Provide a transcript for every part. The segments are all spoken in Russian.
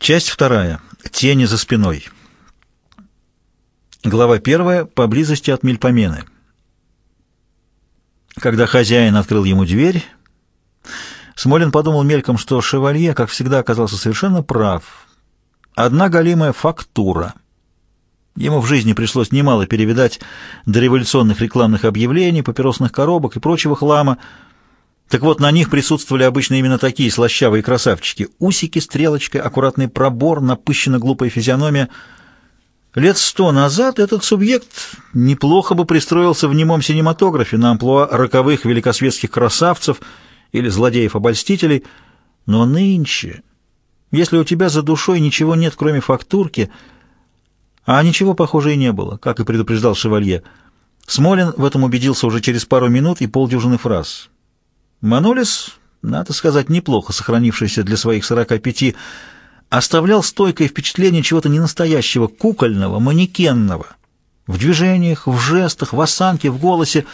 Часть вторая. Тени за спиной. Глава первая. Поблизости от Мельпомены. Когда хозяин открыл ему дверь, Смолин подумал мельком, что шевалье, как всегда, оказался совершенно прав. Одна галимая фактура. Ему в жизни пришлось немало перевидать дореволюционных рекламных объявлений, папиросных коробок и прочего хлама, так вот, на них присутствовали обычно именно такие слащавые красавчики. Усики, стрелочка, аккуратный пробор, напыщенно глупая физиономия. Лет сто назад этот субъект неплохо бы пристроился в немом синематографе на амплуа роковых великосветских красавцев или злодеев-обольстителей. Но нынче, если у тебя за душой ничего нет, кроме фактурки, а ничего похоже и не было, как и предупреждал шевалье, Смолин в этом убедился уже через пару минут и полдюжины фраз. Манолис, надо сказать, неплохо сохранившийся для своих 45, оставлял стойкое впечатление чего-то ненастоящего, кукольного, манекенного. В движениях, в жестах, в осанке, в голосе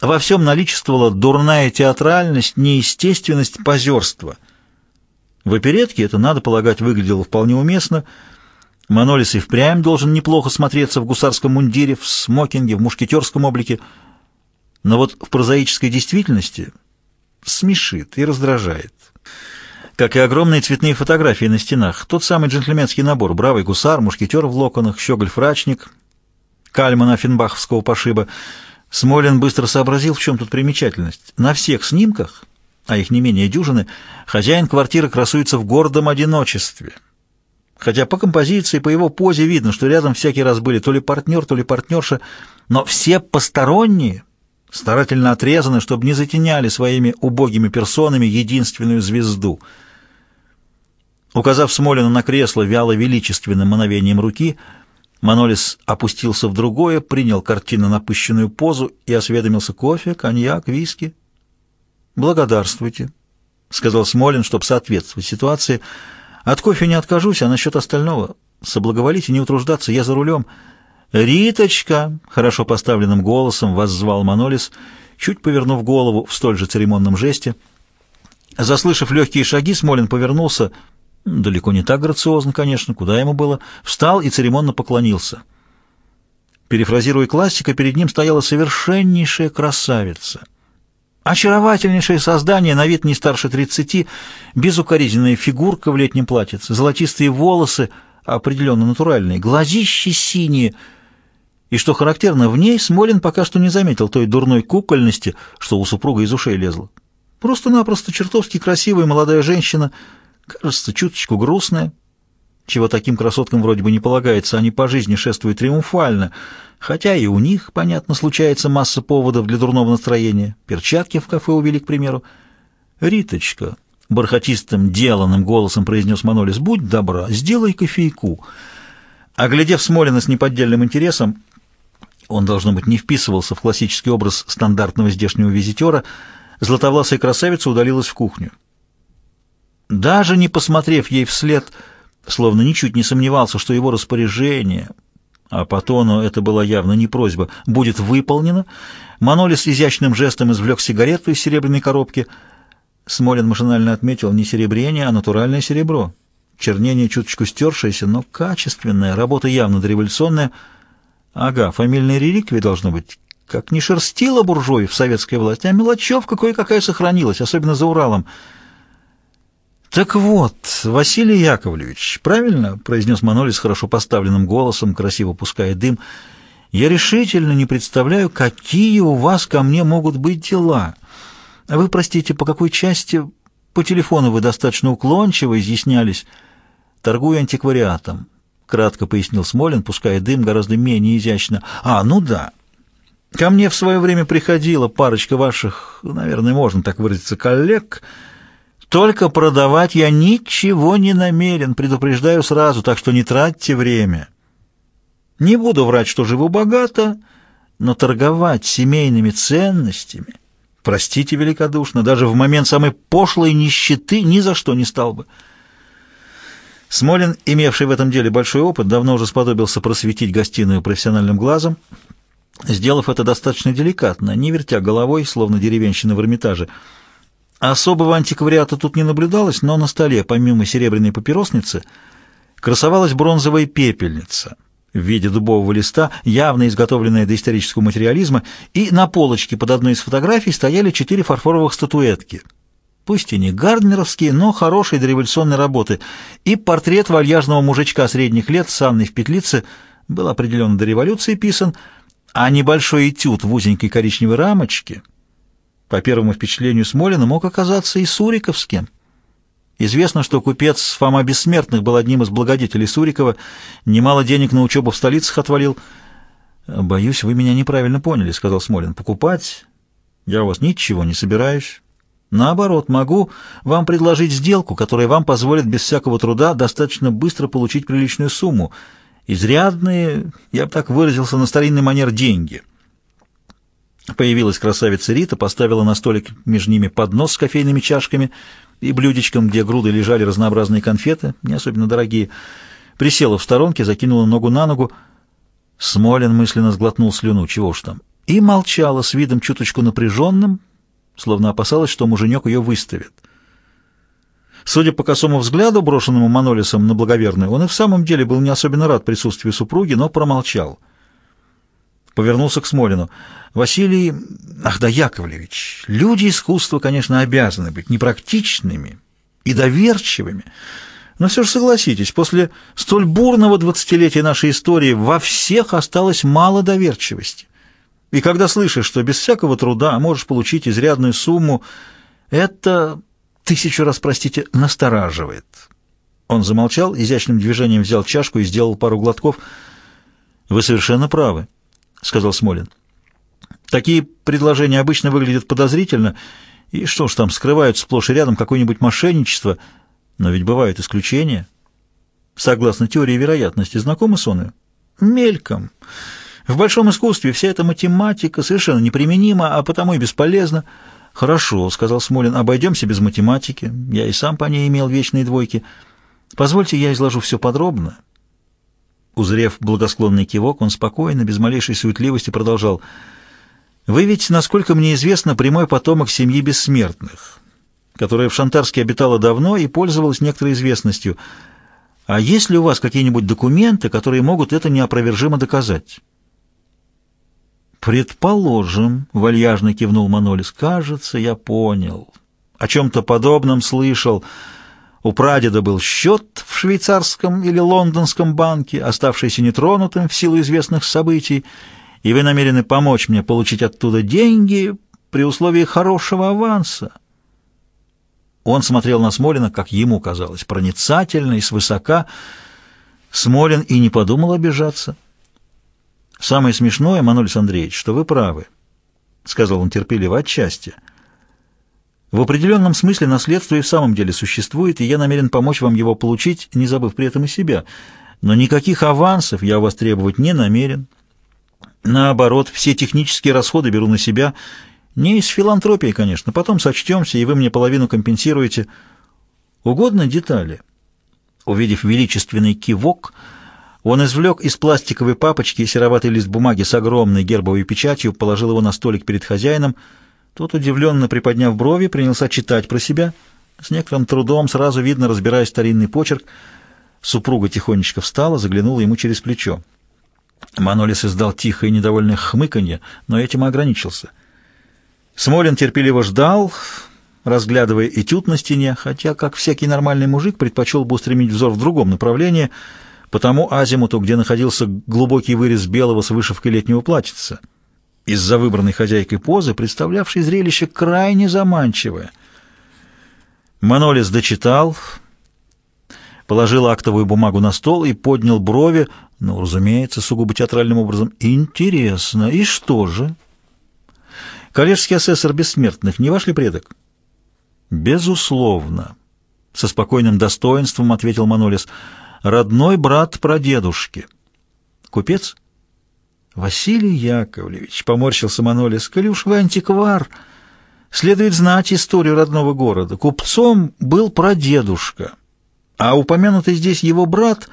во всем наличествовала дурная театральность, неестественность, позерство. В оперетке это, надо полагать, выглядело вполне уместно. Манолис и впрямь должен неплохо смотреться в гусарском мундире, в смокинге, в мушкетерском облике. Но вот в прозаической действительности смешит и раздражает. Как и огромные цветные фотографии на стенах. Тот самый джентльменский набор. Бравый гусар, мушкетер в локонах, щеголь-фрачник, кальман Афенбаховского пошиба. Смолин быстро сообразил, в чем тут примечательность. На всех снимках, а их не менее дюжины, хозяин квартиры красуется в гордом одиночестве. Хотя по композиции, по его позе видно, что рядом всякий раз были то ли партнер, то ли партнерша, но все посторонние старательно отрезаны, чтобы не затеняли своими убогими персонами единственную звезду. Указав Смолину на кресло вяло-величественным мановением руки, Манолис опустился в другое, принял картину напыщенную позу и осведомился кофе, коньяк, виски. «Благодарствуйте», — сказал Смолин, чтобы соответствовать ситуации. «От кофе не откажусь, а насчет остального соблаговолите не утруждаться, я за рулем». «Риточка!» — хорошо поставленным голосом воззвал Манолис, чуть повернув голову в столь же церемонном жесте. Заслышав легкие шаги, Смолин повернулся, далеко не так грациозно, конечно, куда ему было, встал и церемонно поклонился. Перефразируя классика, перед ним стояла совершеннейшая красавица. Очаровательнейшее создание, на вид не старше тридцати, безукоризненная фигурка в летнем платьице, золотистые волосы, определенно натуральные, глазищи синие — и что характерно, в ней Смолин пока что не заметил той дурной кукольности, что у супруга из ушей лезло. Просто-напросто чертовски красивая молодая женщина, кажется, чуточку грустная, чего таким красоткам вроде бы не полагается, они по жизни шествуют триумфально, хотя и у них, понятно, случается масса поводов для дурного настроения. Перчатки в кафе увели, к примеру. «Риточка», — бархатистым, деланным голосом произнес Манолис, — «будь добра, сделай кофейку». Оглядев Смолина с неподдельным интересом, он, должно быть, не вписывался в классический образ стандартного здешнего визитера. Златовласая красавица удалилась в кухню. Даже не посмотрев ей вслед, словно ничуть не сомневался, что его распоряжение, а по тону это была явно не просьба, будет выполнено, Манолис изящным жестом извлек сигарету из серебряной коробки. Смолин машинально отметил не серебрение, а натуральное серебро. Чернение чуточку стершееся, но качественное, работа явно дореволюционная — Ага, фамильные реликвии должно быть. Как не шерстила буржуев советская власть, а мелочевка кое-какая сохранилась, особенно за Уралом. «Так вот, Василий Яковлевич, правильно?» — произнес Манолис хорошо поставленным голосом, красиво пуская дым. «Я решительно не представляю, какие у вас ко мне могут быть дела. Вы, простите, по какой части? По телефону вы достаточно уклончиво изъяснялись. Торгую антиквариатом. — кратко пояснил Смолин, пуская дым гораздо менее изящно. «А, ну да. Ко мне в свое время приходила парочка ваших, наверное, можно так выразиться, коллег. Только продавать я ничего не намерен, предупреждаю сразу, так что не тратьте время. Не буду врать, что живу богато, но торговать семейными ценностями, простите великодушно, даже в момент самой пошлой нищеты ни за что не стал бы». Смолин, имевший в этом деле большой опыт, давно уже сподобился просветить гостиную профессиональным глазом, сделав это достаточно деликатно, не вертя головой, словно деревенщина в Эрмитаже. Особого антиквариата тут не наблюдалось, но на столе, помимо серебряной папиросницы, красовалась бронзовая пепельница в виде дубового листа, явно изготовленная до исторического материализма, и на полочке под одной из фотографий стояли четыре фарфоровых статуэтки. Пусть и не гарднеровские, но хорошие дореволюционной работы, и портрет вальяжного мужичка средних лет с Анной в петлице был определенно до революции писан, а небольшой этюд в узенькой коричневой рамочке, по первому впечатлению Смолина, мог оказаться и суриковским. Известно, что купец Фома Бессмертных был одним из благодетелей Сурикова, немало денег на учебу в столицах отвалил. «Боюсь, вы меня неправильно поняли», — сказал Смолин. «Покупать я у вас ничего не собираюсь. Наоборот, могу вам предложить сделку, которая вам позволит без всякого труда достаточно быстро получить приличную сумму. Изрядные, я бы так выразился, на старинный манер деньги». Появилась красавица Рита, поставила на столик между ними поднос с кофейными чашками — и блюдечком, где груды лежали разнообразные конфеты, не особенно дорогие. Присела в сторонке, закинула ногу на ногу. Смолин мысленно сглотнул слюну, чего уж там. И молчала с видом чуточку напряженным, словно опасалась, что муженек ее выставит. Судя по косому взгляду, брошенному Манолисом на благоверную, он и в самом деле был не особенно рад присутствию супруги, но промолчал. Повернулся к Смолину. «Василий... Ах да, Яковлевич, люди искусства, конечно, обязаны быть непрактичными и доверчивыми, но все же согласитесь, после столь бурного двадцатилетия нашей истории во всех осталось мало доверчивости. И когда слышишь, что без всякого труда можешь получить изрядную сумму, это, тысячу раз, простите, настораживает». Он замолчал, изящным движением взял чашку и сделал пару глотков. «Вы совершенно правы». — сказал Смолин. «Такие предложения обычно выглядят подозрительно, и что ж там, скрывают сплошь и рядом какое-нибудь мошенничество, но ведь бывают исключения. Согласно теории вероятности, знакомы с оною? Мельком. В большом искусстве вся эта математика совершенно неприменима, а потому и бесполезна. «Хорошо», — сказал Смолин, — «обойдемся без математики. Я и сам по ней имел вечные двойки. Позвольте, я изложу все подробно, Узрев благосклонный кивок, он спокойно, без малейшей суетливости продолжал. «Вы ведь, насколько мне известно, прямой потомок семьи бессмертных, которая в Шантарске обитала давно и пользовалась некоторой известностью. А есть ли у вас какие-нибудь документы, которые могут это неопровержимо доказать?» «Предположим», — вальяжно кивнул Манолис, — «кажется, я понял. О чем-то подобном слышал». У прадеда был счет в швейцарском или лондонском банке, оставшийся нетронутым в силу известных событий, и вы намерены помочь мне получить оттуда деньги при условии хорошего аванса. Он смотрел на Смолина, как ему казалось, проницательно и свысока. Смолин и не подумал обижаться. «Самое смешное, Манолис Андреевич, что вы правы», — сказал он терпеливо отчасти — в определенном смысле наследство и в самом деле существует, и я намерен помочь вам его получить, не забыв при этом и себя. Но никаких авансов я у вас требовать не намерен. Наоборот, все технические расходы беру на себя. Не из филантропии, конечно. Потом сочтемся, и вы мне половину компенсируете. Угодно детали?» Увидев величественный кивок, он извлек из пластиковой папочки сероватый лист бумаги с огромной гербовой печатью, положил его на столик перед хозяином — тот, удивленно приподняв брови, принялся читать про себя. С некоторым трудом, сразу видно, разбирая старинный почерк, супруга тихонечко встала, заглянула ему через плечо. Манолис издал тихое недовольное хмыканье, но этим и ограничился. Смолин терпеливо ждал, разглядывая этюд на стене, хотя, как всякий нормальный мужик, предпочел бы устремить взор в другом направлении, потому азимуту, где находился глубокий вырез белого с вышивкой летнего платьица — из-за выбранной хозяйкой позы, представлявшей зрелище крайне заманчивое. Манолис дочитал, положил актовую бумагу на стол и поднял брови, ну, разумеется, сугубо театральным образом. «Интересно, и что же?» «Коллежский асессор бессмертных не ваш ли предок?» «Безусловно», — со спокойным достоинством ответил Манолис. «Родной брат прадедушки». «Купец?» Василий Яковлевич, поморщился Манолис, коли вы антиквар, следует знать историю родного города. Купцом был прадедушка, а упомянутый здесь его брат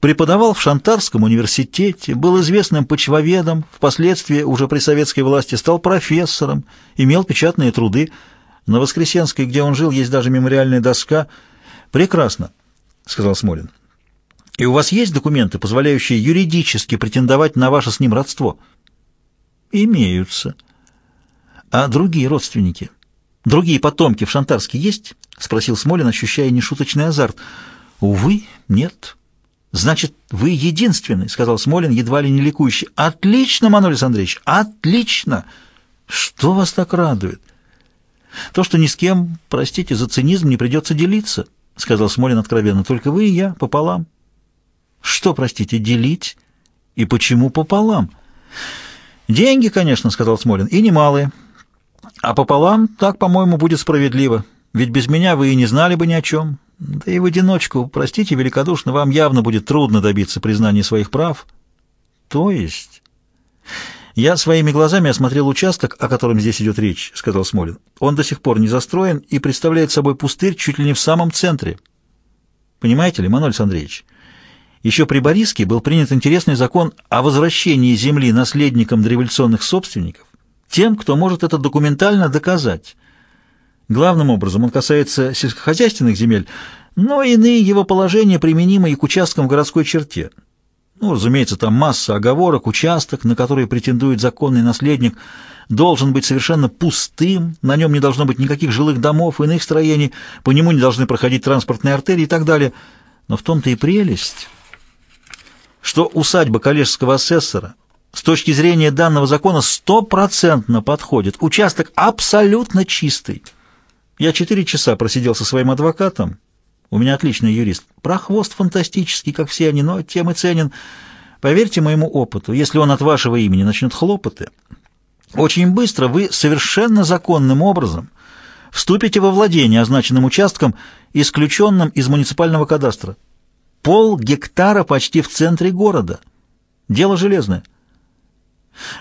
преподавал в Шантарском университете, был известным почвоведом, впоследствии уже при советской власти стал профессором, имел печатные труды. На Воскресенской, где он жил, есть даже мемориальная доска. «Прекрасно», — сказал Смолин. И у вас есть документы, позволяющие юридически претендовать на ваше с ним родство? Имеются. А другие родственники? Другие потомки в Шантарске есть? Спросил Смолин, ощущая нешуточный азарт. Увы, нет. Значит, вы единственный, сказал Смолин, едва ли не ликующий. Отлично, Мануэль Андреевич, отлично. Что вас так радует? То, что ни с кем, простите за цинизм, не придется делиться, сказал Смолин откровенно. Только вы и я пополам. Что, простите, делить? И почему пополам? Деньги, конечно, сказал Смолин, и немалые. А пополам так, по-моему, будет справедливо. Ведь без меня вы и не знали бы ни о чем. Да и в одиночку, простите великодушно, вам явно будет трудно добиться признания своих прав. То есть... «Я своими глазами осмотрел участок, о котором здесь идет речь», — сказал Смолин. «Он до сих пор не застроен и представляет собой пустырь чуть ли не в самом центре. Понимаете ли, Мануэль Андреевич, еще при Бориске был принят интересный закон о возвращении земли наследникам дореволюционных собственников, тем, кто может это документально доказать. Главным образом он касается сельскохозяйственных земель, но иные его положения применимы и к участкам в городской черте. Ну, разумеется, там масса оговорок, участок, на который претендует законный наследник, должен быть совершенно пустым, на нем не должно быть никаких жилых домов, иных строений, по нему не должны проходить транспортные артерии и так далее. Но в том-то и прелесть что усадьба коллежского асессора с точки зрения данного закона стопроцентно подходит. Участок абсолютно чистый. Я четыре часа просидел со своим адвокатом. У меня отличный юрист. Прохвост фантастический, как все они, но тем и ценен. Поверьте моему опыту, если он от вашего имени начнет хлопоты, очень быстро вы совершенно законным образом вступите во владение означенным участком, исключенным из муниципального кадастра. Пол гектара почти в центре города. Дело железное.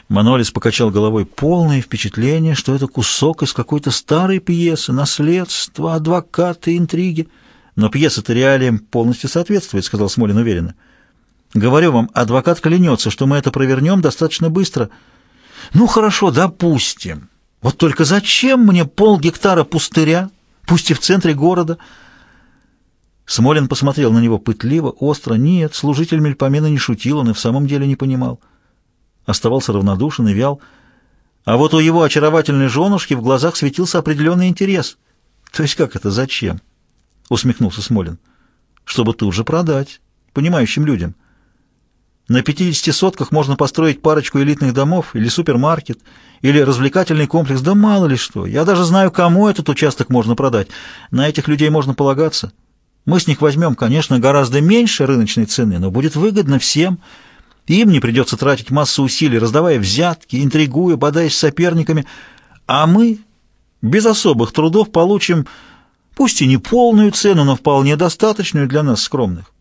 Манолис покачал головой. Полное впечатление, что это кусок из какой-то старой пьесы, наследство, адвокаты, интриги. Но пьеса-то реалиям полностью соответствует, сказал Смолин уверенно. Говорю вам, адвокат клянется, что мы это провернем достаточно быстро. Ну хорошо, допустим. Вот только зачем мне пол гектара пустыря, пусть и в центре города, — Смолин посмотрел на него пытливо, остро. Нет, служитель Мельпомена не шутил, он и в самом деле не понимал. Оставался равнодушен и вял. А вот у его очаровательной женушки в глазах светился определенный интерес. То есть как это, зачем? Усмехнулся Смолин. Чтобы тут же продать, понимающим людям. На 50 сотках можно построить парочку элитных домов, или супермаркет, или развлекательный комплекс, да мало ли что. Я даже знаю, кому этот участок можно продать. На этих людей можно полагаться. Мы с них возьмем, конечно, гораздо меньше рыночной цены, но будет выгодно всем. Им не придется тратить массу усилий, раздавая взятки, интригуя, бодаясь с соперниками. А мы без особых трудов получим, пусть и не полную цену, но вполне достаточную для нас скромных.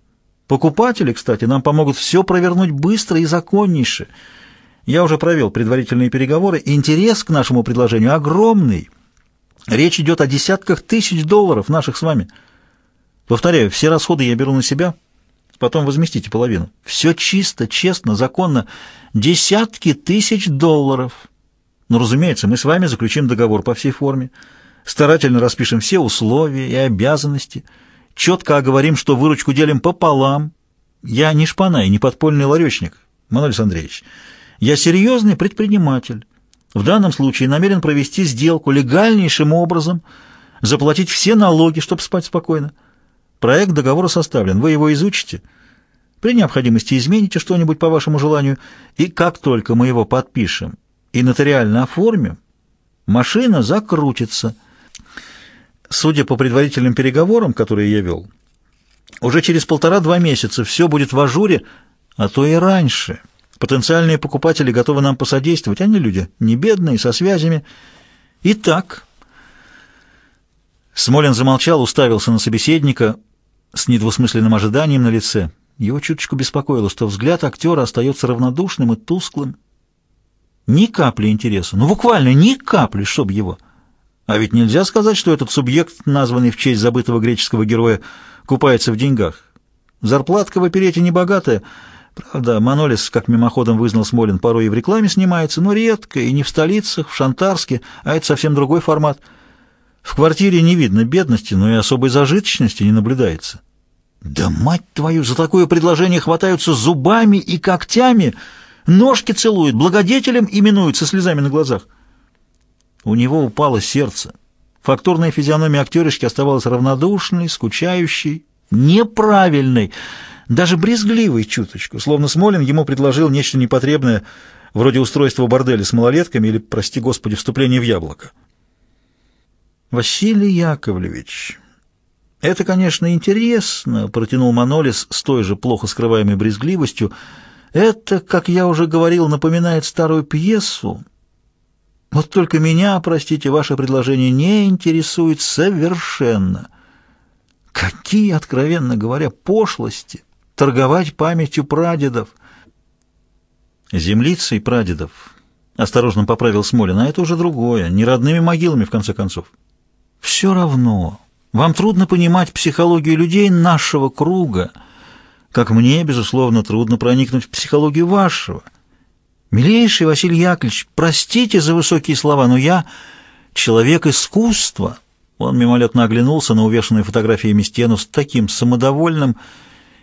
Покупатели, кстати, нам помогут все провернуть быстро и законнейше. Я уже провел предварительные переговоры, интерес к нашему предложению огромный. Речь идет о десятках тысяч долларов наших с вами – Повторяю, все расходы я беру на себя, потом возместите половину. Все чисто, честно, законно. Десятки тысяч долларов. Но, разумеется, мы с вами заключим договор по всей форме, старательно распишем все условия и обязанности, четко оговорим, что выручку делим пополам. Я не шпана и не подпольный ларечник, Мануэль Андреевич. Я серьезный предприниматель. В данном случае намерен провести сделку легальнейшим образом, заплатить все налоги, чтобы спать спокойно. Проект договора составлен, вы его изучите. При необходимости измените что-нибудь по вашему желанию, и как только мы его подпишем и нотариально оформим, машина закрутится. Судя по предварительным переговорам, которые я вел, уже через полтора-два месяца все будет в ажуре, а то и раньше. Потенциальные покупатели готовы нам посодействовать, они люди не бедные, со связями. Итак, Смолин замолчал, уставился на собеседника, с недвусмысленным ожиданием на лице. Его чуточку беспокоило, что взгляд актера остается равнодушным и тусклым. Ни капли интереса, ну буквально ни капли, чтоб его. А ведь нельзя сказать, что этот субъект, названный в честь забытого греческого героя, купается в деньгах. Зарплатка в оперете небогатая. Правда, Манолис, как мимоходом вызнал Смолин, порой и в рекламе снимается, но редко, и не в столицах, в Шантарске, а это совсем другой формат — в квартире не видно бедности, но и особой зажиточности не наблюдается. Да мать твою, за такое предложение хватаются зубами и когтями, ножки целуют, благодетелем именуют со слезами на глазах. У него упало сердце. Фактурная физиономия актеришки оставалась равнодушной, скучающей, неправильной, даже брезгливой чуточку, словно Смолин ему предложил нечто непотребное, вроде устройства борделя с малолетками или, прости господи, вступления в яблоко. «Василий Яковлевич, это, конечно, интересно», — протянул Манолис с той же плохо скрываемой брезгливостью. «Это, как я уже говорил, напоминает старую пьесу. Вот только меня, простите, ваше предложение не интересует совершенно. Какие, откровенно говоря, пошлости! Торговать памятью прадедов!» «Землицей прадедов», — осторожно поправил Смолин, — «а это уже другое, не родными могилами, в конце концов». «Все равно. Вам трудно понимать психологию людей нашего круга, как мне, безусловно, трудно проникнуть в психологию вашего. Милейший Василий Яковлевич, простите за высокие слова, но я человек искусства». Он мимолетно оглянулся на увешанную фотографиями стену с таким самодовольным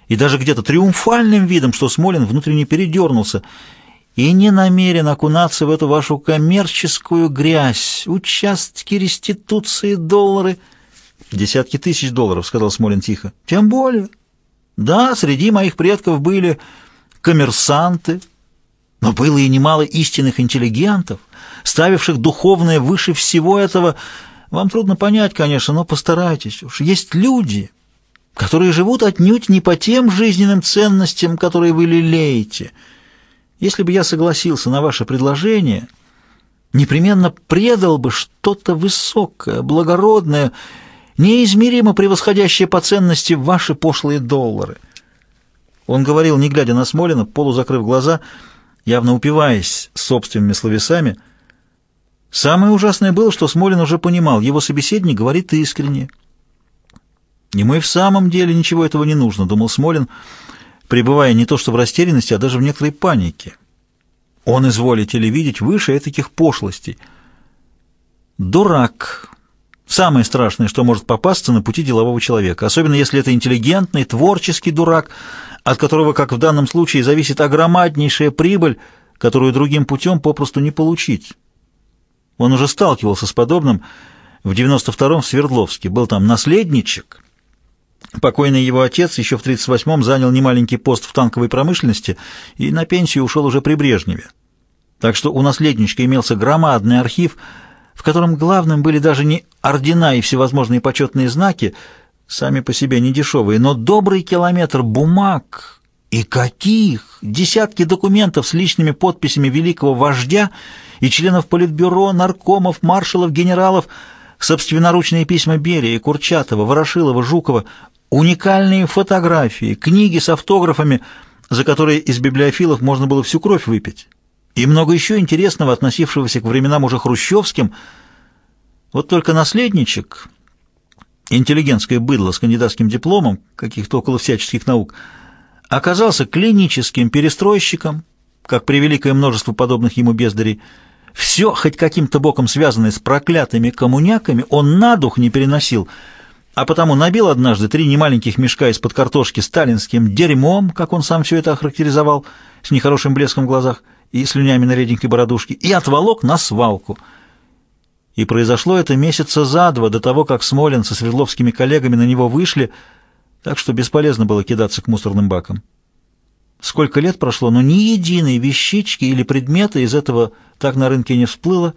и даже где-то триумфальным видом, что Смолин внутренне передернулся и не намерен окунаться в эту вашу коммерческую грязь, участки, реституции, доллары. Десятки тысяч долларов, сказал Смолин тихо. Тем более. Да, среди моих предков были коммерсанты, но было и немало истинных интеллигентов, ставивших духовное выше всего этого. Вам трудно понять, конечно, но постарайтесь уж. Есть люди, которые живут отнюдь не по тем жизненным ценностям, которые вы лелеете, — если бы я согласился на ваше предложение, непременно предал бы что-то высокое, благородное, неизмеримо превосходящее по ценности ваши пошлые доллары. Он говорил, не глядя на Смолина, полузакрыв глаза, явно упиваясь собственными словесами. Самое ужасное было, что Смолин уже понимал, его собеседник говорит искренне. «Ему и в самом деле ничего этого не нужно», — думал Смолин, — пребывая не то что в растерянности, а даже в некоторой панике. Он, изволите ли видеть, выше этих пошлостей. Дурак. Самое страшное, что может попасться на пути делового человека, особенно если это интеллигентный, творческий дурак, от которого, как в данном случае, зависит огромнейшая прибыль, которую другим путем попросту не получить. Он уже сталкивался с подобным в 92-м в Свердловске. Был там наследничек, Покойный его отец еще в 1938-м занял немаленький пост в танковой промышленности и на пенсию ушел уже при Брежневе. Так что у наследничка имелся громадный архив, в котором главным были даже не ордена и всевозможные почетные знаки, сами по себе не дешевые, но добрый километр бумаг. И каких! Десятки документов с личными подписями великого вождя и членов политбюро, наркомов, маршалов, генералов, собственноручные письма Берия, Курчатова, Ворошилова, Жукова, Уникальные фотографии, книги с автографами, за которые из библиофилов можно было всю кровь выпить. И много еще интересного, относившегося к временам уже хрущевским. Вот только наследничек, интеллигентское быдло с кандидатским дипломом, каких-то около всяческих наук, оказался клиническим перестройщиком, как превеликое множество подобных ему бездарей. Все, хоть каким-то боком связанное с проклятыми коммуняками, он на дух не переносил – а потому набил однажды три немаленьких мешка из-под картошки сталинским дерьмом, как он сам все это охарактеризовал, с нехорошим блеском в глазах и слюнями на реденькой бородушке, и отволок на свалку. И произошло это месяца за два до того, как Смолин со Свердловскими коллегами на него вышли, так что бесполезно было кидаться к мусорным бакам. Сколько лет прошло, но ни единой вещички или предмета из этого так на рынке не всплыло,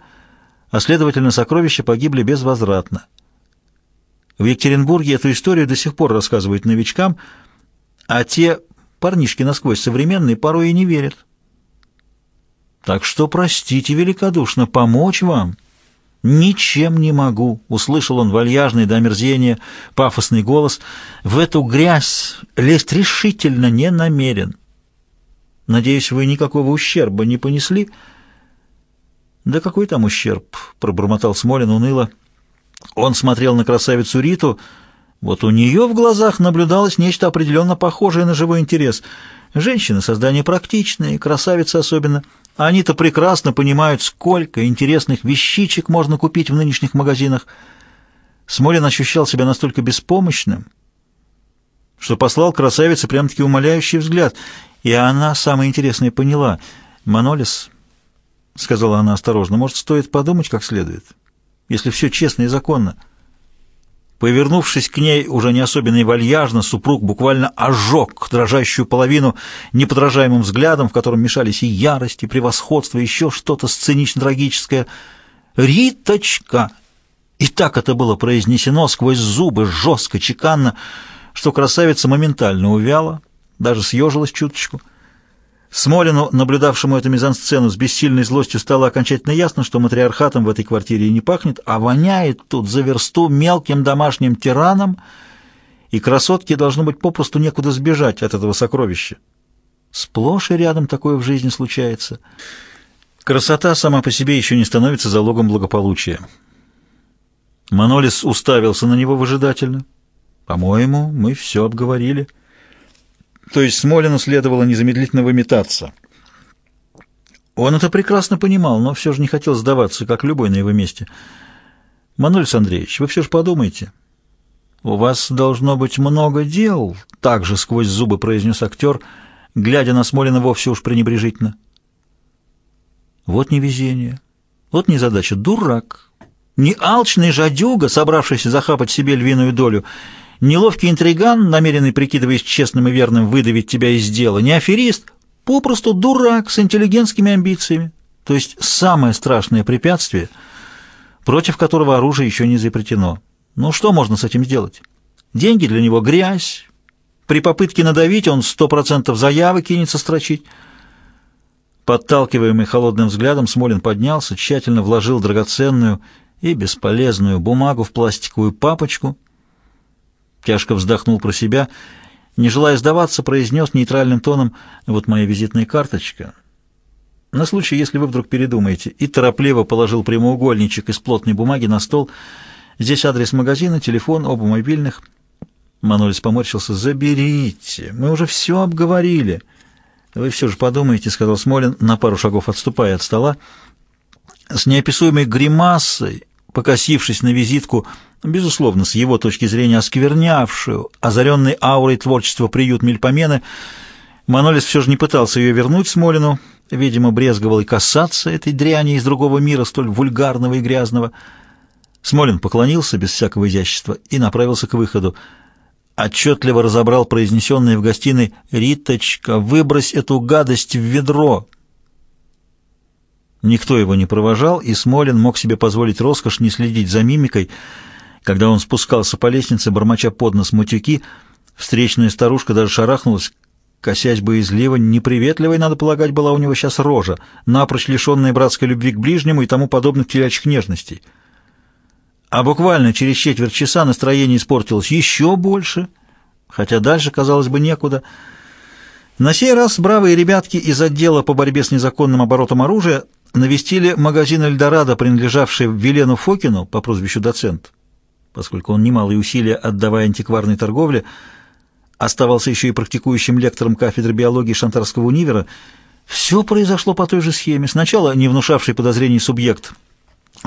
а, следовательно, сокровища погибли безвозвратно. В Екатеринбурге эту историю до сих пор рассказывают новичкам, а те парнишки насквозь современные порой и не верят. Так что простите великодушно, помочь вам ничем не могу, услышал он вальяжный до омерзения пафосный голос. В эту грязь лезть решительно не намерен. Надеюсь, вы никакого ущерба не понесли? Да какой там ущерб, пробормотал Смолин уныло. Он смотрел на красавицу Риту. Вот у нее в глазах наблюдалось нечто определенно похожее на живой интерес. Женщины — создания практичные, красавицы особенно. Они-то прекрасно понимают, сколько интересных вещичек можно купить в нынешних магазинах. Смолин ощущал себя настолько беспомощным, что послал красавице прям-таки умоляющий взгляд. И она, самое интересное, поняла. «Манолис», — сказала она осторожно, — «может, стоит подумать как следует, если все честно и законно». Повернувшись к ней уже не особенно и вальяжно, супруг буквально ожег дрожащую половину неподражаемым взглядом, в котором мешались и ярость, и превосходство, и еще что-то сценично-трагическое. «Риточка!» И так это было произнесено сквозь зубы, жестко, чеканно, что красавица моментально увяла, даже съежилась чуточку. Смолину, наблюдавшему эту мизансцену с бессильной злостью, стало окончательно ясно, что матриархатом в этой квартире и не пахнет, а воняет тут за версту мелким домашним тираном, и красотке должно быть попросту некуда сбежать от этого сокровища. Сплошь и рядом такое в жизни случается. Красота сама по себе еще не становится залогом благополучия. Манолис уставился на него выжидательно. «По-моему, мы все обговорили». То есть Смолину следовало незамедлительно выметаться. Он это прекрасно понимал, но все же не хотел сдаваться, как любой на его месте. «Мануэль Андреевич, вы все же подумайте. У вас должно быть много дел», — так же сквозь зубы произнес актер, глядя на Смолина вовсе уж пренебрежительно. «Вот невезение, вот незадача, дурак, не алчный жадюга, собравшийся захапать себе львиную долю». Неловкий интриган, намеренный, прикидываясь честным и верным, выдавить тебя из дела, не аферист, попросту дурак с интеллигентскими амбициями. То есть самое страшное препятствие, против которого оружие еще не запретено. Ну что можно с этим сделать? Деньги для него грязь. При попытке надавить он сто процентов заявы кинется строчить. Подталкиваемый холодным взглядом, Смолин поднялся, тщательно вложил драгоценную и бесполезную бумагу в пластиковую папочку — Тяжко вздохнул про себя, не желая сдаваться, произнес нейтральным тоном «Вот моя визитная карточка». На случай, если вы вдруг передумаете, и торопливо положил прямоугольничек из плотной бумаги на стол. Здесь адрес магазина, телефон, оба мобильных. Манолис поморщился. «Заберите, мы уже все обговорили». «Вы все же подумаете», — сказал Смолин, на пару шагов отступая от стола. С неописуемой гримасой, покосившись на визитку, — безусловно, с его точки зрения осквернявшую, озаренный аурой творчества приют Мельпомены, Манолис все же не пытался ее вернуть Смолину, видимо, брезговал и касаться этой дряни из другого мира, столь вульгарного и грязного. Смолин поклонился без всякого изящества и направился к выходу. Отчетливо разобрал произнесенное в гостиной «Риточка, выбрось эту гадость в ведро!» Никто его не провожал, и Смолин мог себе позволить роскошь не следить за мимикой, когда он спускался по лестнице, бормоча под нос матюки, встречная старушка даже шарахнулась, косясь боязливо, неприветливой, надо полагать, была у него сейчас рожа, напрочь лишенная братской любви к ближнему и тому подобных телячьих нежностей. А буквально через четверть часа настроение испортилось еще больше, хотя дальше, казалось бы, некуда. На сей раз бравые ребятки из отдела по борьбе с незаконным оборотом оружия навестили магазин «Эльдорадо», принадлежавший Велену Фокину по прозвищу «Доцент» поскольку он немалые усилия, отдавая антикварной торговле, оставался еще и практикующим лектором кафедры биологии Шантарского универа, все произошло по той же схеме. Сначала не внушавший подозрений субъект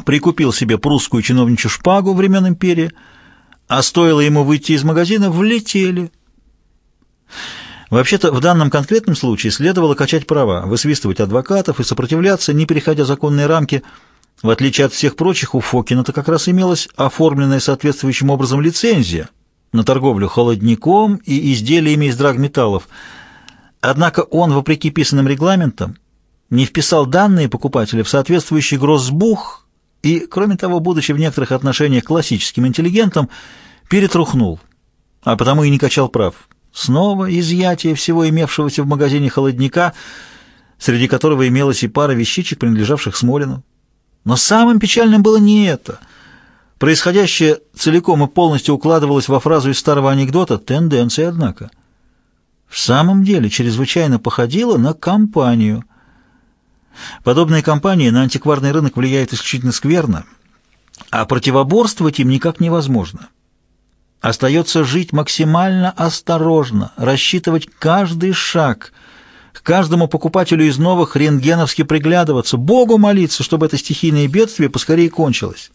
прикупил себе прусскую чиновничью шпагу времен империи, а стоило ему выйти из магазина, влетели. Вообще-то в данном конкретном случае следовало качать права, высвистывать адвокатов и сопротивляться, не переходя законные рамки – в отличие от всех прочих, у Фокина-то как раз имелась оформленная соответствующим образом лицензия на торговлю холодником и изделиями из драгметаллов. Однако он, вопреки писанным регламентам, не вписал данные покупателя в соответствующий гроссбух и, кроме того, будучи в некоторых отношениях классическим интеллигентом, перетрухнул, а потому и не качал прав. Снова изъятие всего имевшегося в магазине холодника, среди которого имелась и пара вещичек, принадлежавших Смолину. Но самым печальным было не это. Происходящее целиком и полностью укладывалось во фразу из старого анекдота «тенденция, однако». В самом деле чрезвычайно походило на компанию. Подобные компании на антикварный рынок влияют исключительно скверно, а противоборствовать им никак невозможно. Остается жить максимально осторожно, рассчитывать каждый шаг – каждому покупателю из новых рентгеновски приглядываться, Богу молиться, чтобы это стихийное бедствие поскорее кончилось.